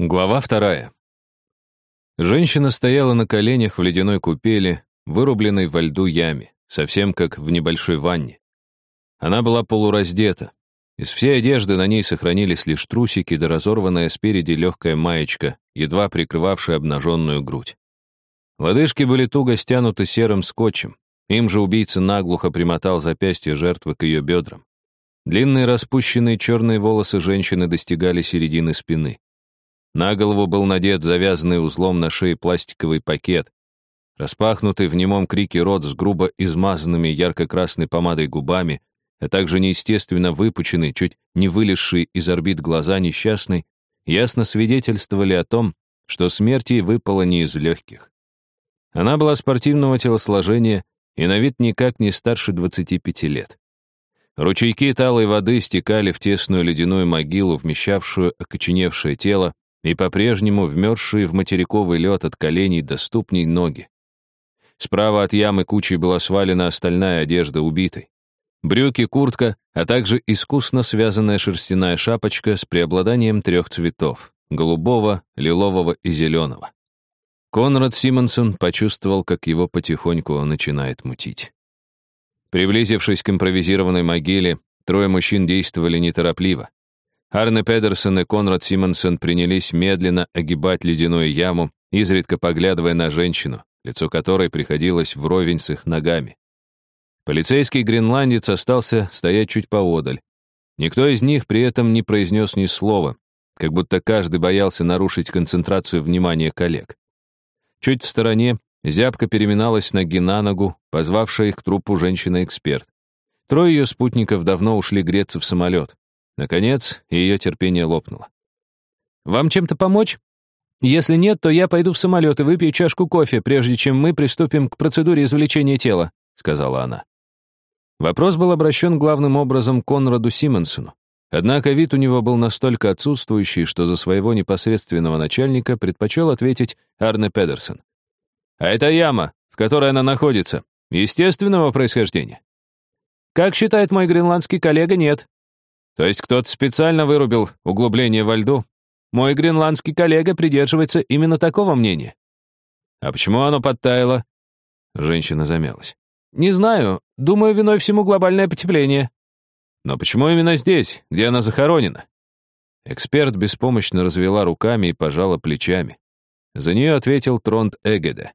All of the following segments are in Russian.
Глава вторая. Женщина стояла на коленях в ледяной купели, вырубленной во льду яме, совсем как в небольшой ванне. Она была полураздета. Из всей одежды на ней сохранились лишь трусики да разорванная спереди легкая маечка, едва прикрывавшая обнаженную грудь. Лодыжки были туго стянуты серым скотчем. Им же убийца наглухо примотал запястье жертвы к ее бедрам. Длинные распущенные черные волосы женщины достигали середины спины. На голову был надет завязанный узлом на шее пластиковый пакет. Распахнутый в немом крике рот с грубо измазанными ярко-красной помадой губами, а также неестественно выпученный, чуть не вылезший из орбит глаза несчастный, ясно свидетельствовали о том, что смерть ей выпала не из легких. Она была спортивного телосложения и на вид никак не старше 25 лет. Ручейки талой воды стекали в тесную ледяную могилу, вмещавшую окоченевшее тело, и по-прежнему вмерзшие в материковый лед от коленей до ступней ноги. Справа от ямы кучей была свалена остальная одежда убитой. Брюки, куртка, а также искусно связанная шерстяная шапочка с преобладанием трех цветов — голубого, лилового и зеленого. Конрад Симонсон почувствовал, как его потихоньку начинает мутить. Приблизившись к импровизированной могиле, трое мужчин действовали неторопливо. Арне Педерсон и Конрад Симонсон принялись медленно огибать ледяную яму, изредка поглядывая на женщину, лицо которой приходилось вровень с их ногами. Полицейский гренландец остался стоять чуть поодаль. Никто из них при этом не произнес ни слова, как будто каждый боялся нарушить концентрацию внимания коллег. Чуть в стороне зябко переминалась ноги на ногу, позвавшая их к трупу женщина-эксперт. Трое ее спутников давно ушли греться в самолет. Наконец, ее терпение лопнуло. «Вам чем-то помочь? Если нет, то я пойду в самолет и выпью чашку кофе, прежде чем мы приступим к процедуре извлечения тела», — сказала она. Вопрос был обращен главным образом Конраду Симонсону. Однако вид у него был настолько отсутствующий, что за своего непосредственного начальника предпочел ответить Арне Педерсон. «А это яма, в которой она находится, естественного происхождения?» «Как считает мой гренландский коллега, нет», то есть кто-то специально вырубил углубление во льду? Мой гренландский коллега придерживается именно такого мнения. А почему оно подтаяло? Женщина замялась. Не знаю. Думаю, виной всему глобальное потепление. Но почему именно здесь, где она захоронена? Эксперт беспомощно развела руками и пожала плечами. За нее ответил Тронт Эгеде.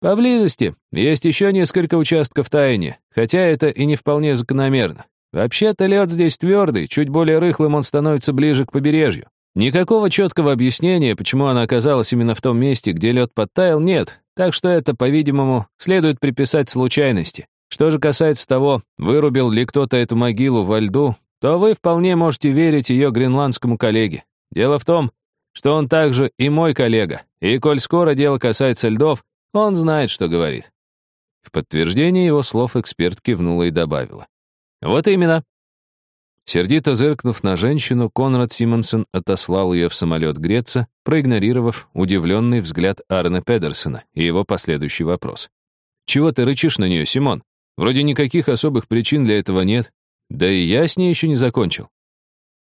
Поблизости есть еще несколько участков таяния, хотя это и не вполне закономерно. Вообще-то лед здесь твердый, чуть более рыхлым он становится ближе к побережью. Никакого четкого объяснения, почему она оказалась именно в том месте, где лед подтаял, нет, так что это, по-видимому, следует приписать случайности. Что же касается того, вырубил ли кто-то эту могилу во льду, то вы вполне можете верить ее гренландскому коллеге. Дело в том, что он также и мой коллега, и коль скоро дело касается льдов, он знает, что говорит. В подтверждение его слов эксперт кивнула и добавила. «Вот именно». Сердито зыркнув на женщину, Конрад Симонсон отослал ее в самолет греться, проигнорировав удивленный взгляд Арне Педерсона и его последующий вопрос. «Чего ты рычишь на нее, Симон? Вроде никаких особых причин для этого нет. Да и я с ней еще не закончил».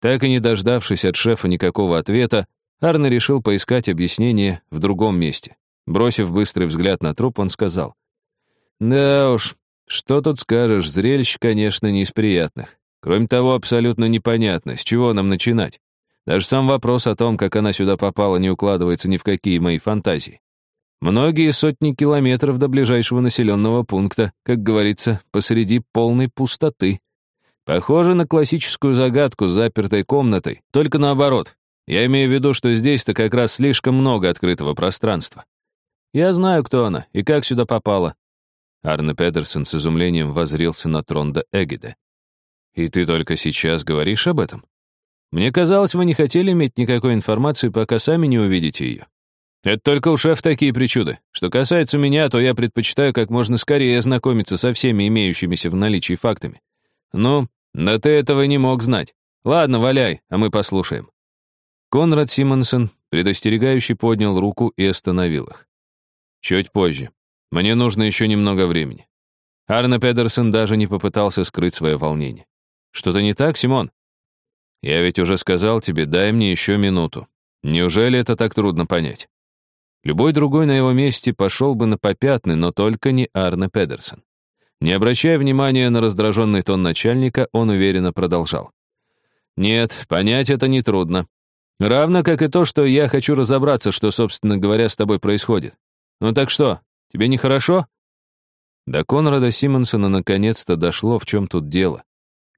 Так и не дождавшись от шефа никакого ответа, Арне решил поискать объяснение в другом месте. Бросив быстрый взгляд на труп, он сказал. «Да уж, что тут скажешь, зрелище, конечно, не из приятных. Кроме того, абсолютно непонятно, с чего нам начинать. Даже сам вопрос о том, как она сюда попала, не укладывается ни в какие мои фантазии. Многие сотни километров до ближайшего населенного пункта, как говорится, посреди полной пустоты. Похоже на классическую загадку с запертой комнатой, только наоборот. Я имею в виду, что здесь-то как раз слишком много открытого пространства. Я знаю, кто она и как сюда попала. Арне Педерсон с изумлением возрился на Тронда Эгиде. «И ты только сейчас говоришь об этом? Мне казалось, вы не хотели иметь никакой информации, пока сами не увидите ее. Это только у шеф такие причуды. Что касается меня, то я предпочитаю как можно скорее ознакомиться со всеми имеющимися в наличии фактами. Ну, да ты этого не мог знать. Ладно, валяй, а мы послушаем». Конрад Симонсон предостерегающе поднял руку и остановил их. Чуть позже. Мне нужно еще немного времени. Арне Педерсон даже не попытался скрыть свое волнение. Что-то не так, Симон? Я ведь уже сказал тебе, дай мне еще минуту. Неужели это так трудно понять? Любой другой на его месте пошел бы на попятный, но только не Арне Педерсон. Не обращая внимания на раздраженный тон начальника, он уверенно продолжал. «Нет, понять это нетрудно. Равно как и то, что я хочу разобраться, что, собственно говоря, с тобой происходит. Ну так что, тебе нехорошо?» До Конрада Симонсона наконец-то дошло, в чем тут дело.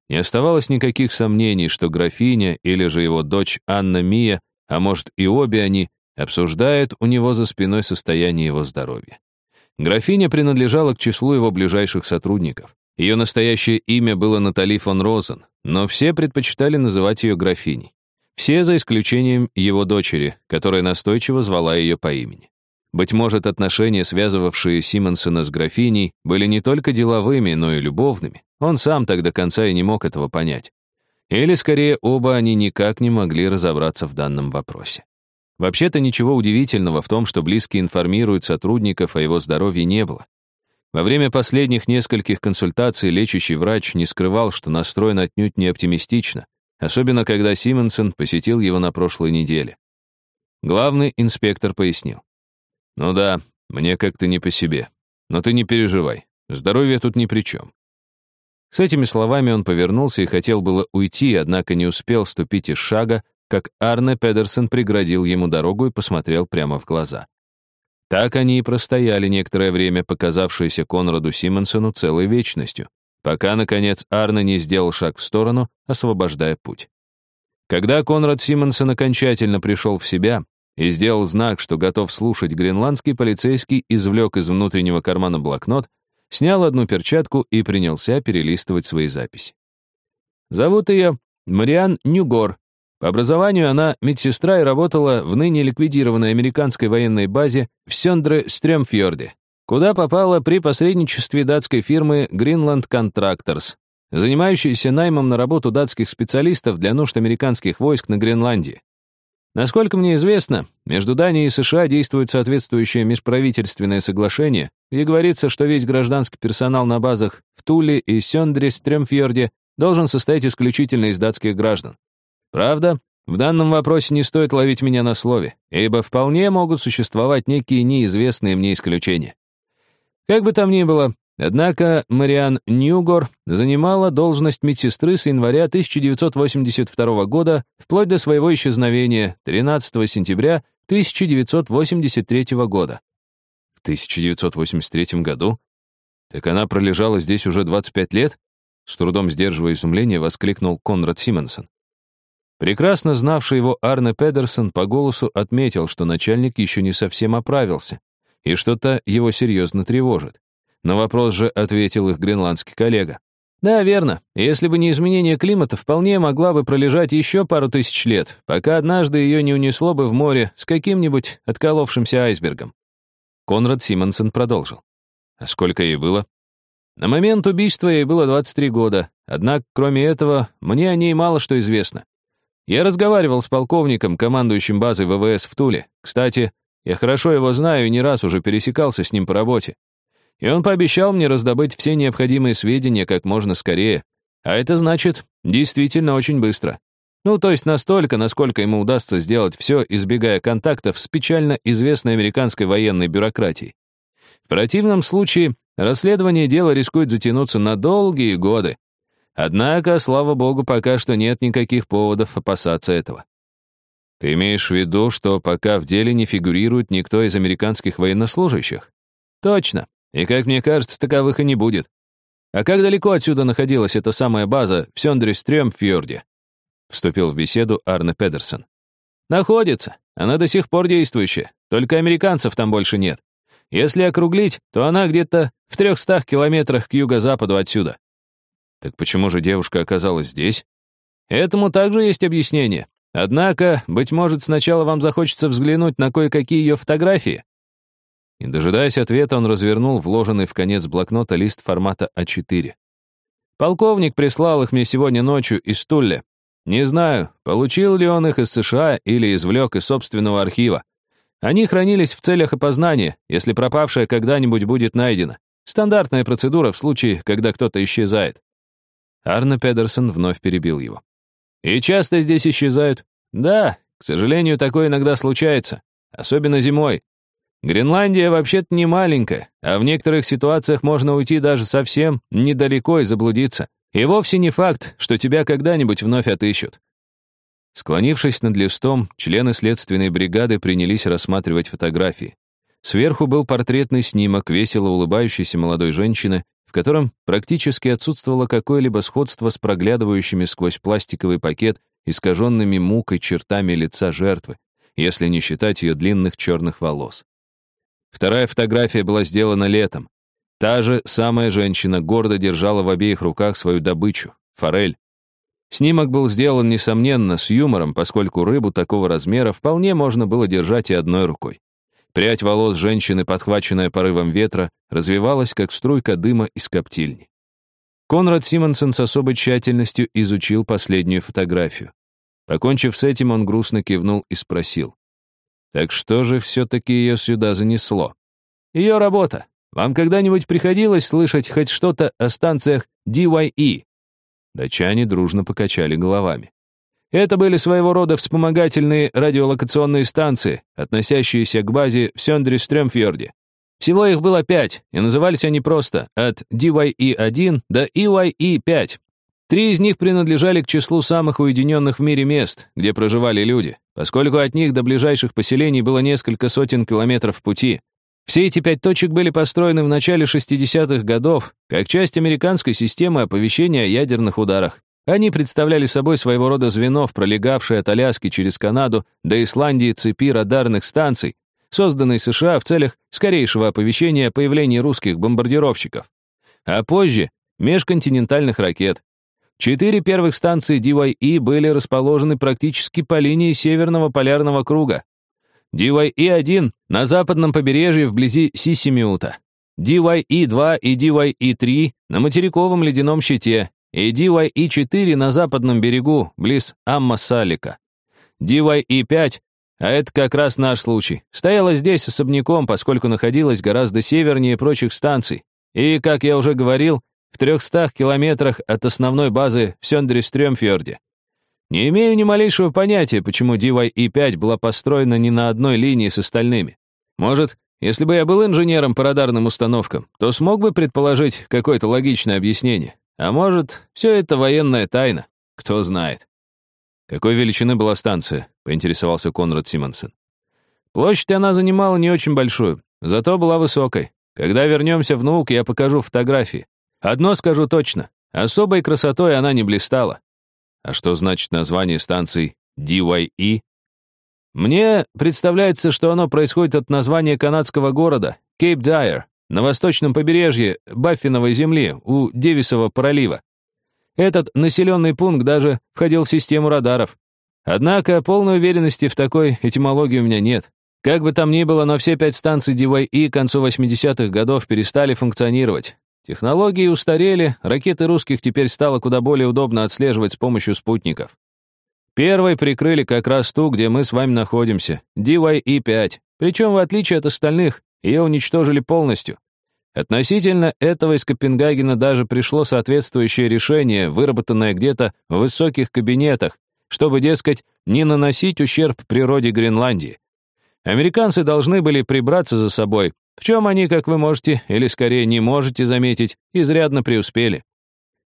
Не оставалось никаких сомнений, что графиня или же его дочь Анна Мия, а может и обе они, обсуждают у него за спиной состояние его здоровья. Графиня принадлежала к числу его ближайших сотрудников. Ее настоящее имя было Натали фон Розен, но все предпочитали называть ее графиней. Все за исключением его дочери, которая настойчиво звала ее по имени. Быть может, отношения, связывавшие Симонсона с графиней, были не только деловыми, но и любовными. Он сам так до конца и не мог этого понять. Или, скорее, оба они никак не могли разобраться в данном вопросе. Вообще-то ничего удивительного в том, что близкие информируют сотрудников о его здоровье не было. Во время последних нескольких консультаций лечащий врач не скрывал, что настроен отнюдь не оптимистично, особенно когда Симонсон посетил его на прошлой неделе. Главный инспектор пояснил. «Ну да, мне как-то не по себе. Но ты не переживай, здоровье тут ни при чем». С этими словами он повернулся и хотел было уйти, однако не успел ступить из шага, как Арне Педерсон преградил ему дорогу и посмотрел прямо в глаза. Так они и простояли некоторое время, показавшееся Конраду Симонсону целой вечностью, пока, наконец, Арне не сделал шаг в сторону, освобождая путь. Когда Конрад Симонсон окончательно пришел в себя и сделал знак, что готов слушать, гренландский полицейский извлек из внутреннего кармана блокнот, снял одну перчатку и принялся перелистывать свои записи. «Зовут ее Мариан Нюгор», по образованию она медсестра и работала в ныне ликвидированной американской военной базе в Сёндре-Стрёмфьорде, куда попала при посредничестве датской фирмы Greenland Contractors, занимающейся наймом на работу датских специалистов для нужд американских войск на Гренландии. Насколько мне известно, между Данией и США действует соответствующее межправительственное соглашение, где говорится, что весь гражданский персонал на базах в Туле и Сёндре-Стрёмфьорде должен состоять исключительно из датских граждан. Правда, в данном вопросе не стоит ловить меня на слове, ибо вполне могут существовать некие неизвестные мне исключения. Как бы там ни было, однако Мариан Ньюгор занимала должность медсестры с января 1982 года вплоть до своего исчезновения 13 сентября 1983 года. В 1983 году? Так она пролежала здесь уже 25 лет? С трудом сдерживая изумление, воскликнул Конрад Симонсон. Прекрасно знавший его Арне Педерсон по голосу отметил, что начальник еще не совсем оправился, и что-то его серьезно тревожит. На вопрос же ответил их гренландский коллега. Да, верно. Если бы не изменение климата, вполне могла бы пролежать еще пару тысяч лет, пока однажды ее не унесло бы в море с каким-нибудь отколовшимся айсбергом. Конрад Симонсон продолжил. А сколько ей было? На момент убийства ей было 23 года, однако, кроме этого, мне о ней мало что известно. Я разговаривал с полковником, командующим базой ВВС в Туле. Кстати, я хорошо его знаю и не раз уже пересекался с ним по работе. И он пообещал мне раздобыть все необходимые сведения как можно скорее. А это значит, действительно очень быстро. Ну, то есть настолько, насколько ему удастся сделать все, избегая контактов с печально известной американской военной бюрократией. В противном случае расследование дела рискует затянуться на долгие годы, Однако, слава богу, пока что нет никаких поводов опасаться этого. Ты имеешь в виду, что пока в деле не фигурирует никто из американских военнослужащих? Точно. И, как мне кажется, таковых и не будет. А как далеко отсюда находилась эта самая база в Сёндре-Стрёмфьорде? Вступил в беседу Арне Педерсон. Находится. Она до сих пор действующая. Только американцев там больше нет. Если округлить, то она где-то в трехстах километрах к юго-западу отсюда. Так почему же девушка оказалась здесь? Этому также есть объяснение. Однако, быть может, сначала вам захочется взглянуть на кое-какие ее фотографии. Не дожидаясь ответа, он развернул вложенный в конец блокнота лист формата А4. Полковник прислал их мне сегодня ночью из Тулле. Не знаю, получил ли он их из США или извлек из собственного архива. Они хранились в целях опознания, если пропавшая когда-нибудь будет найдена. Стандартная процедура в случае, когда кто-то исчезает. Арно Педерсон вновь перебил его. «И часто здесь исчезают?» «Да, К сожалению, такое иногда случается, особенно зимой. Гренландия вообще-то не маленькая, а в некоторых ситуациях можно уйти даже совсем недалеко и заблудиться. И вовсе не факт, что тебя когда-нибудь вновь отыщут. Склонившись над листом, члены следственной бригады принялись рассматривать фотографии. Сверху был портретный снимок весело улыбающейся молодой женщины, в котором практически отсутствовало какое-либо сходство с проглядывающими сквозь пластиковый пакет искаженными мукой чертами лица жертвы, если не считать ее длинных черных волос. Вторая фотография была сделана летом. Та же самая женщина гордо держала в обеих руках свою добычу — форель. Снимок был сделан, несомненно, с юмором, поскольку рыбу такого размера вполне можно было держать и одной рукой. Прядь волос женщины, подхваченная порывом ветра, развивалась, как струйка дыма из коптильни. Конрад Симонсон с особой тщательностью изучил последнюю фотографию. Покончив с этим, он грустно кивнул и спросил. Так что же все-таки ее сюда занесло? Ее работа. Вам когда-нибудь приходилось слышать хоть что-то о станциях DYE? Датчане дружно покачали головами. Это были своего рода вспомогательные радиолокационные станции, относящиеся к базе в Сёндре-Стрёмфьорде. Всего их было пять, и назывались они просто от DYE-1 до EYE-5. Три из них принадлежали к числу самых уединенных в мире мест, где проживали люди, поскольку от них до ближайших поселений было несколько сотен километров пути. Все эти пять точек были построены в начале 60-х годов как часть американской системы оповещения о ядерных ударах. Они представляли собой своего рода звено в пролегавшей от Аляски через Канаду до Исландии цепи радарных станций, созданной США в целях скорейшего оповещения о появлении русских бомбардировщиков. А позже — межконтинентальных ракет, Четыре первых станции DYE были расположены практически по линии Северного полярного круга. DYE-1 на западном побережье вблизи Сисимиута, DYE-2 и DYE-3 на материковом ледяном щите и DYE-4 на западном берегу, близ Аммасалика. DYE-5, а это как раз наш случай, стояла здесь особняком, поскольку находилась гораздо севернее прочих станций. И, как я уже говорил, в 300 километрах от основной базы в Сёндре-Стрёмфьорде. Не имею ни малейшего понятия, почему DYE-5 была построена не на одной линии с остальными. Может, если бы я был инженером по радарным установкам, то смог бы предположить какое-то логичное объяснение. А может, все это военная тайна, кто знает. Какой величины была станция? поинтересовался Конрад Симонсон. Площадь она занимала не очень большую, зато была высокой. Когда вернемся в наук, я покажу фотографии. Одно скажу точно, особой красотой она не блистала. А что значит название станции DYE? Мне представляется, что оно происходит от названия канадского города Кейп-Дайер на восточном побережье Баффиновой земли у Девисова пролива. Этот населенный пункт даже входил в систему радаров. Однако полной уверенности в такой этимологии у меня нет. Как бы там ни было, но все пять станций DYE к концу 80-х годов перестали функционировать. Технологии устарели, ракеты русских теперь стало куда более удобно отслеживать с помощью спутников. Первой прикрыли как раз ту, где мы с вами находимся, DYE-5. Причем, в отличие от остальных, ее уничтожили полностью. Относительно этого из Копенгагена даже пришло соответствующее решение, выработанное где-то в высоких кабинетах, чтобы, дескать, не наносить ущерб природе Гренландии. Американцы должны были прибраться за собой, в чем они, как вы можете, или скорее не можете заметить, изрядно преуспели.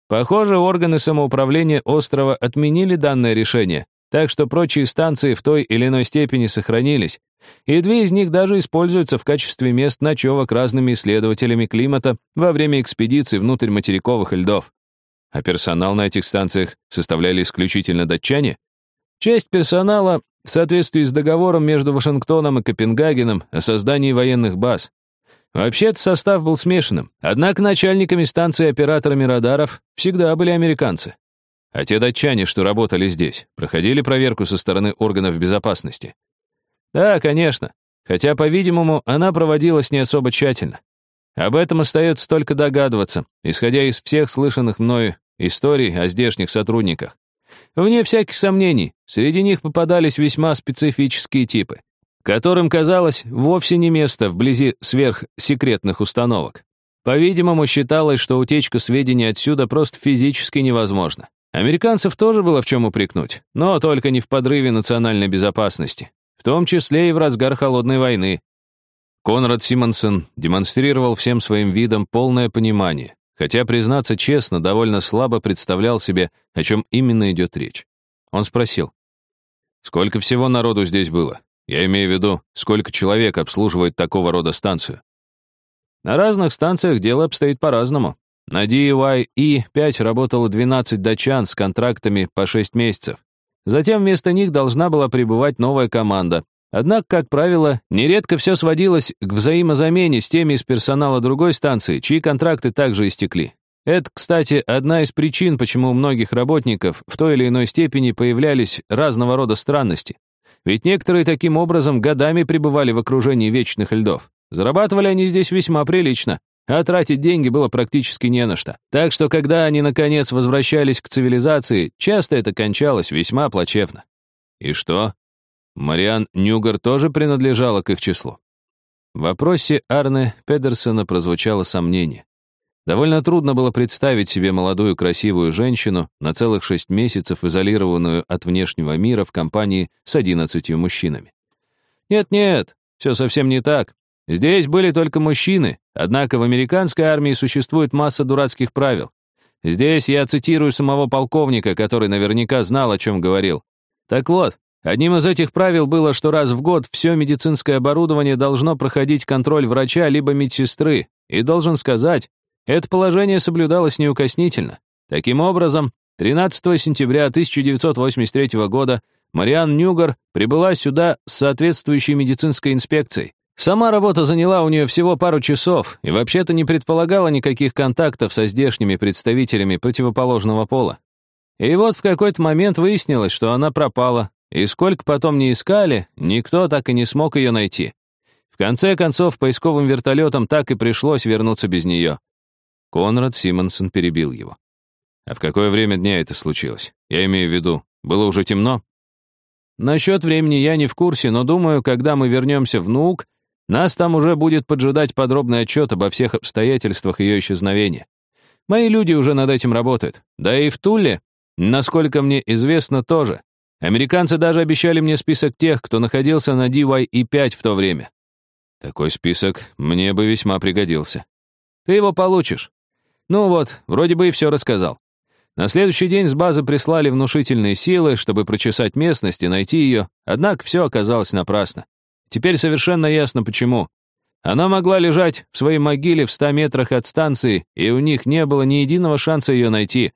Похоже, органы самоуправления острова отменили данное решение, так что прочие станции в той или иной степени сохранились, и две из них даже используются в качестве мест ночевок разными исследователями климата во время экспедиций внутрь материковых льдов. А персонал на этих станциях составляли исключительно датчане? Часть персонала в соответствии с договором между Вашингтоном и Копенгагеном о создании военных баз. Вообще-то состав был смешанным, однако начальниками станции операторами радаров всегда были американцы. А те датчане, что работали здесь, проходили проверку со стороны органов безопасности. Да, конечно, хотя, по-видимому, она проводилась не особо тщательно. Об этом остается только догадываться, исходя из всех слышанных мною историй о здешних сотрудниках. Вне всяких сомнений, среди них попадались весьма специфические типы, которым, казалось, вовсе не место вблизи сверхсекретных установок. По-видимому, считалось, что утечка сведений отсюда просто физически невозможна. Американцев тоже было в чем упрекнуть, но только не в подрыве национальной безопасности, в том числе и в разгар холодной войны. Конрад Симонсон демонстрировал всем своим видом полное понимание, хотя, признаться честно, довольно слабо представлял себе, о чем именно идет речь. Он спросил, «Сколько всего народу здесь было? Я имею в виду, сколько человек обслуживает такого рода станцию?» На разных станциях дело обстоит по-разному. На DYE-5 работало 12 датчан с контрактами по 6 месяцев. Затем вместо них должна была прибывать новая команда. Однако, как правило, нередко все сводилось к взаимозамене с теми из персонала другой станции, чьи контракты также истекли. Это, кстати, одна из причин, почему у многих работников в той или иной степени появлялись разного рода странности. Ведь некоторые таким образом годами пребывали в окружении вечных льдов. Зарабатывали они здесь весьма прилично, а тратить деньги было практически не на что. Так что, когда они, наконец, возвращались к цивилизации, часто это кончалось весьма плачевно. И что? Мариан Нюгар тоже принадлежала к их числу. В вопросе Арне Педерсона прозвучало сомнение. Довольно трудно было представить себе молодую красивую женщину, на целых шесть месяцев изолированную от внешнего мира в компании с одиннадцатью мужчинами. Нет-нет, все совсем не так. Здесь были только мужчины, однако в американской армии существует масса дурацких правил. Здесь я цитирую самого полковника, который наверняка знал, о чем говорил. Так вот, одним из этих правил было, что раз в год все медицинское оборудование должно проходить контроль врача либо медсестры, и должен сказать, это положение соблюдалось неукоснительно. Таким образом, 13 сентября 1983 года Мариан Нюгар прибыла сюда с соответствующей медицинской инспекцией. Сама работа заняла у нее всего пару часов и вообще-то не предполагала никаких контактов со здешними представителями противоположного пола. И вот в какой-то момент выяснилось, что она пропала, и сколько потом не искали, никто так и не смог ее найти. В конце концов, поисковым вертолетам так и пришлось вернуться без нее. Конрад Симонсон перебил его. «А в какое время дня это случилось? Я имею в виду, было уже темно?» «Насчет времени я не в курсе, но думаю, когда мы вернемся в НУК, нас там уже будет поджидать подробный отчет обо всех обстоятельствах ее исчезновения. Мои люди уже над этим работают. Да и в Туле, насколько мне известно, тоже. Американцы даже обещали мне список тех, кто находился на DYE-5 в то время. Такой список мне бы весьма пригодился. Ты его получишь. Ну вот, вроде бы и все рассказал. На следующий день с базы прислали внушительные силы, чтобы прочесать местность и найти ее, однако все оказалось напрасно. Теперь совершенно ясно, почему. Она могла лежать в своей могиле в ста метрах от станции, и у них не было ни единого шанса ее найти.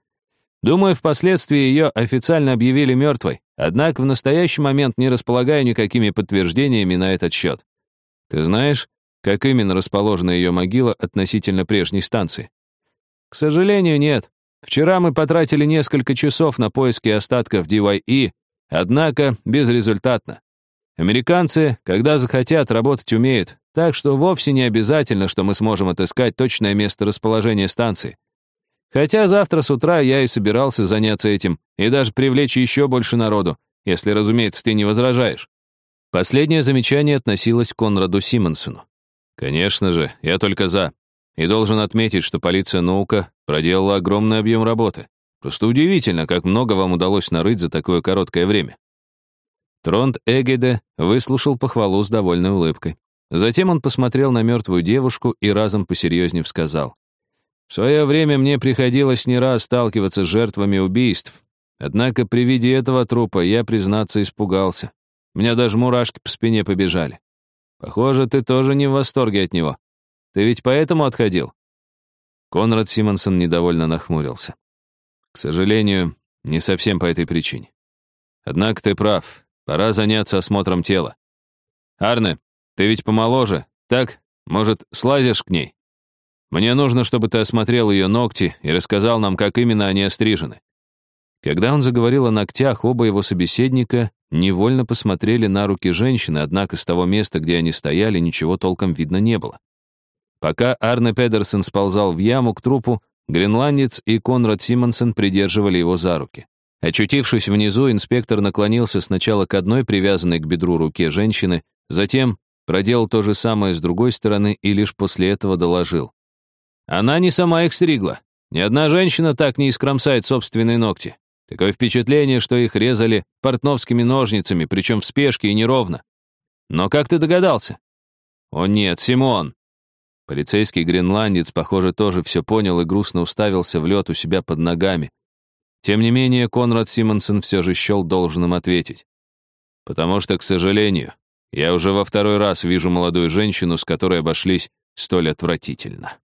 Думаю, впоследствии ее официально объявили мертвой, однако в настоящий момент не располагаю никакими подтверждениями на этот счет. Ты знаешь, как именно расположена ее могила относительно прежней станции? К сожалению, нет. Вчера мы потратили несколько часов на поиски остатков DYE, однако безрезультатно. Американцы, когда захотят, работать умеют, так что вовсе не обязательно, что мы сможем отыскать точное место расположения станции. Хотя завтра с утра я и собирался заняться этим и даже привлечь еще больше народу, если, разумеется, ты не возражаешь. Последнее замечание относилось к Конраду Симонсону. Конечно же, я только за. И должен отметить, что полиция наука проделала огромный объем работы. Просто удивительно, как много вам удалось нарыть за такое короткое время. Тронт Эгеде выслушал похвалу с довольной улыбкой. Затем он посмотрел на мертвую девушку и разом посерьезнее сказал. «В свое время мне приходилось не раз сталкиваться с жертвами убийств. Однако при виде этого трупа я, признаться, испугался. У меня даже мурашки по спине побежали. Похоже, ты тоже не в восторге от него. Ты ведь поэтому отходил?» Конрад Симонсон недовольно нахмурился. «К сожалению, не совсем по этой причине. Однако ты прав. Пора заняться осмотром тела. Арне, ты ведь помоложе. Так, может, слазишь к ней? Мне нужно, чтобы ты осмотрел ее ногти и рассказал нам, как именно они острижены. Когда он заговорил о ногтях, оба его собеседника невольно посмотрели на руки женщины, однако с того места, где они стояли, ничего толком видно не было. Пока Арне Педерсон сползал в яму к трупу, гренландец и Конрад Симонсон придерживали его за руки. Очутившись внизу, инспектор наклонился сначала к одной привязанной к бедру руке женщины, затем проделал то же самое с другой стороны и лишь после этого доложил. Она не сама их стригла. Ни одна женщина так не искромсает собственные ногти. Такое впечатление, что их резали портновскими ножницами, причем в спешке и неровно. Но как ты догадался? О нет, Симон! Полицейский гренландец, похоже, тоже все понял и грустно уставился в лед у себя под ногами. Тем не менее, Конрад Симонсон все же счел должным ответить. Потому что, к сожалению, я уже во второй раз вижу молодую женщину, с которой обошлись столь отвратительно.